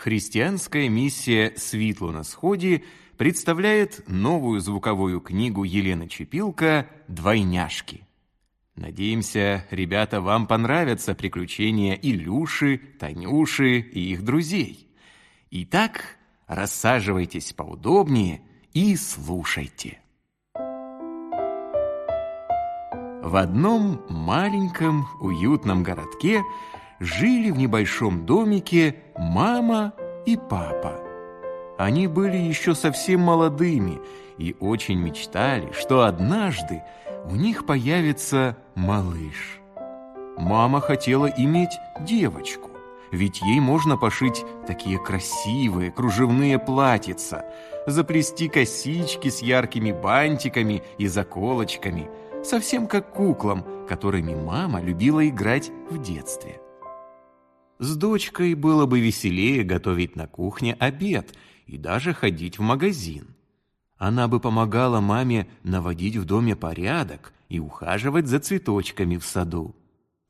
Христианская миссия «Светло на сходе» представляет новую звуковую книгу Елены Чепилко «Двойняшки». Надеемся, ребята, вам понравятся приключения Илюши, Танюши и их друзей. Итак, рассаживайтесь поудобнее и слушайте. В одном маленьком уютном городке жили в небольшом домике мама и папа. Они были еще совсем молодыми и очень мечтали, что однажды у них появится малыш. Мама хотела иметь девочку, ведь ей можно пошить такие красивые кружевные платьица, заплести косички с яркими бантиками и заколочками, совсем как куклам, которыми мама любила играть в детстве. С дочкой было бы веселее готовить на кухне обед и даже ходить в магазин. Она бы помогала маме наводить в доме порядок и ухаживать за цветочками в саду.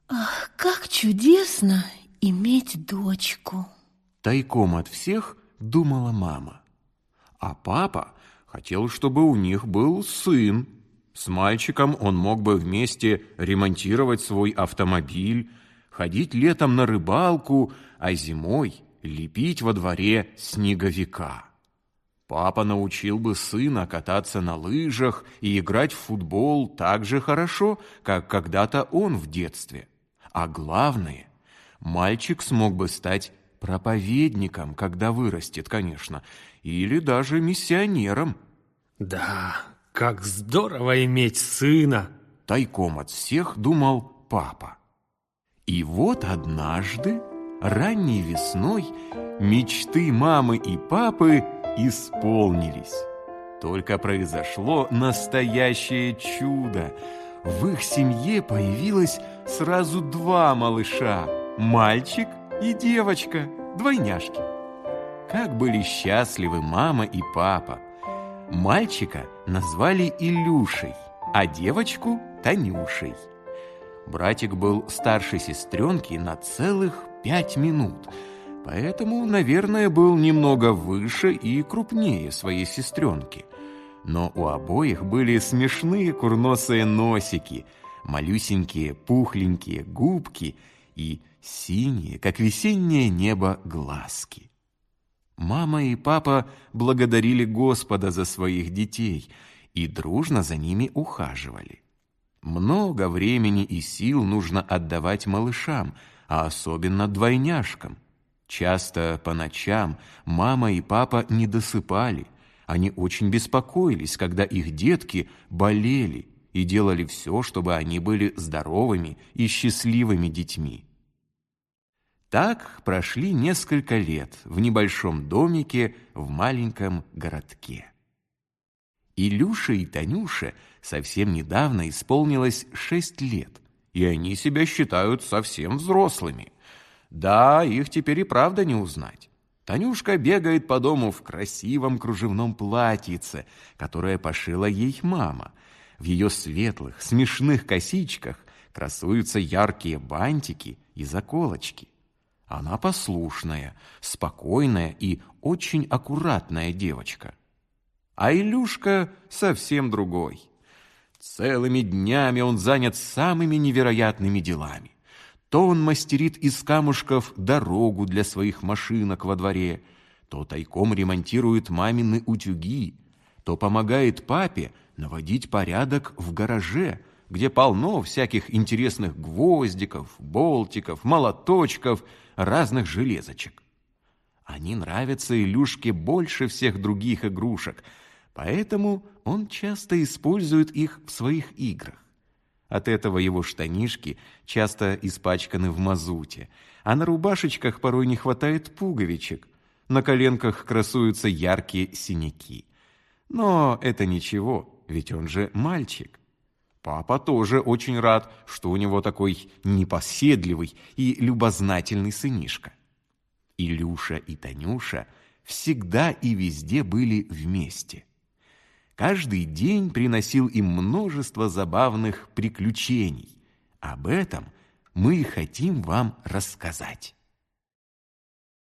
Ах, как чудесно иметь дочку! Тайком от всех думала мама. А папа хотел, чтобы у них был сын. С мальчиком он мог бы вместе ремонтировать свой автомобиль, ходить летом на рыбалку, а зимой лепить во дворе снеговика. Папа научил бы сына кататься на лыжах и играть в футбол так же хорошо, как когда-то он в детстве. А главное, мальчик смог бы стать проповедником, когда вырастет, конечно, или даже миссионером. Да, как здорово иметь сына! Тайком от всех думал папа. И вот однажды, ранней весной, мечты мамы и папы исполнились. Только произошло настоящее чудо. В их семье появилось сразу два малыша – мальчик и девочка, двойняшки. Как были счастливы мама и папа. Мальчика назвали Илюшей, а девочку – Танюшей. Братик был старше сестренки на целых пять минут, поэтому, наверное, был немного выше и крупнее своей сестренки. Но у обоих были смешные курносые носики, малюсенькие пухленькие губки и синие, как весеннее небо, глазки. Мама и папа благодарили Господа за своих детей и дружно за ними ухаживали. Много времени и сил нужно отдавать малышам, а особенно двойняшкам. Часто по ночам мама и папа не досыпали. Они очень беспокоились, когда их детки болели и делали все, чтобы они были здоровыми и счастливыми детьми. Так прошли несколько лет в небольшом домике в маленьком городке. Илюше и Танюше совсем недавно исполнилось шесть лет, и они себя считают совсем взрослыми. Да, их теперь и правда не узнать. Танюшка бегает по дому в красивом кружевном платьице, которое пошила ей мама. В ее светлых, смешных косичках красуются яркие бантики и заколочки. Она послушная, спокойная и очень аккуратная девочка. А Илюшка совсем другой. Целыми днями он занят самыми невероятными делами. То он мастерит из камушков дорогу для своих машинок во дворе, то тайком ремонтирует мамины утюги, то помогает папе наводить порядок в гараже, где полно всяких интересных гвоздиков, болтиков, молоточков, разных железочек. Они нравятся Илюшке больше всех других игрушек — Поэтому он часто использует их в своих играх. От этого его штанишки часто испачканы в мазуте, а на рубашечках порой не хватает пуговичек. На коленках красуются яркие синяки. Но это ничего, ведь он же мальчик. Папа тоже очень рад, что у него такой непоседливый и любознательный сынишка. Илюша и Танюша всегда и везде были вместе каждый день приносил им множество забавных приключений. Об этом мы и хотим вам рассказать.